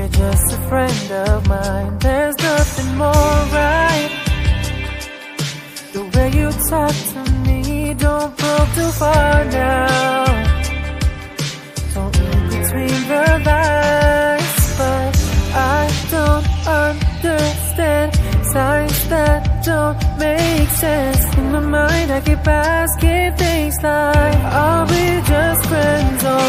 You're just a friend of mine. There's nothing more right. The way you talk to me, don't poke too far now. Don't look between the lines, but I don't understand signs that don't make sense. In my mind, I keep asking things like, Are we just friends?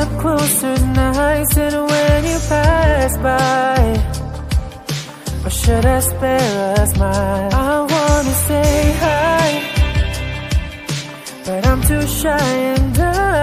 up closer nights and when you pass by Or should I spare us mine? I wanna say hi But I'm too shy and I